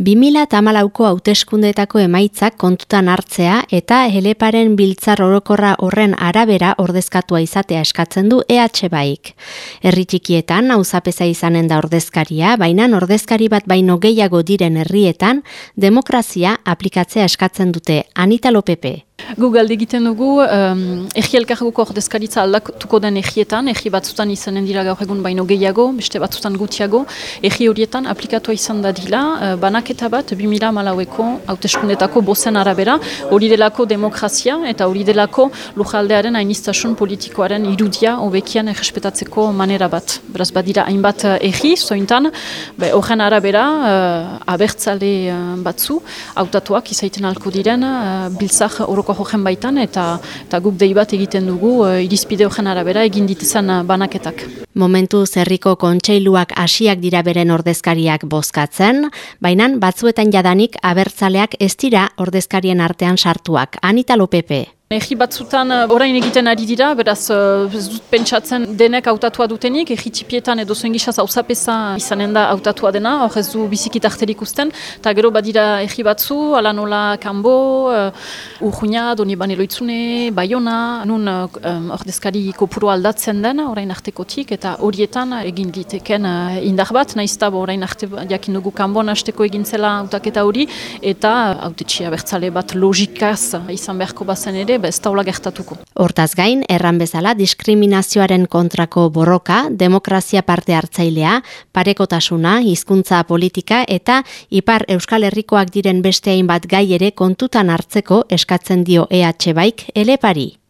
2000 tamalauko hauteskundeetako emaitzak kontutan hartzea eta heleparen biltzar orokorra horren arabera ordezkatua izatea eskatzen du EH baik. Erritxikietan, hauzapeza izanen da ordezkaria, baina ordezkari bat baino gehiago diren herrietan, demokrazia aplikatzea eskatzen dute Anita Lopepe. Google egiten dugu, um, egi elkargoko ordezkaritza aldatuko den egietan, egi batzutan izanen dira gaur egun baino gehiago, beste batzutan gutiago, egi horietan aplikatua izan da dila, uh, banaketa bat, 2000 malaueko hauteskundetako bozen arabera, hori delako demokrazia eta hori delako lujaldearen hainiztasun politikoaren irudia hobekian errespetatzeko manera bat. Beraz, badira hainbat egi, zointan, horren arabera, uh, abertzale uh, batzu, hautatuak izaiten alko diren, uh, biltzak horoko jojen baitan eta, eta guk dei bat egiten dugu uh, irizpide horren arabera egin ditizan uh, banaketak. Momentu zerriko kontseiluak hasiak dira beren ordezkariak bozkatzen, baina batzuetan jadanik abertzaleak ez dira ordezkarien artean sartuak. Anita Lopepe. Egi batzutan eh, orain egiten ari dira, beraz eh, ez dut pentsatzen denek hautatua dutenik, egi txipietan edo zuen gizaz hausapesa izanen da hautatua dena, hor ez du bizikit arterik usten, eta gero badira egi batzu, ala nola kanbo, uh, urjuina, doni bane loitzune, baiona, nun um, ordezkari kopuru aldatzen den, orain artekotik, eta horietan egin diteken uh, indar bat, nahiz orain arte jakin dugu kanbon hasteko egin zela hautaketa hori, eta hautetxia bertzale bat logikaz izan beharko bazen ere, ez taula gertatuko. Hortaz gain, erran bezala diskriminazioaren kontrako borroka, demokrazia parte hartzailea, parekotasuna, hizkuntza politika eta ipar euskal herrikoak diren beste hainbat gai ere kontutan hartzeko eskatzen dio EH baik elepari.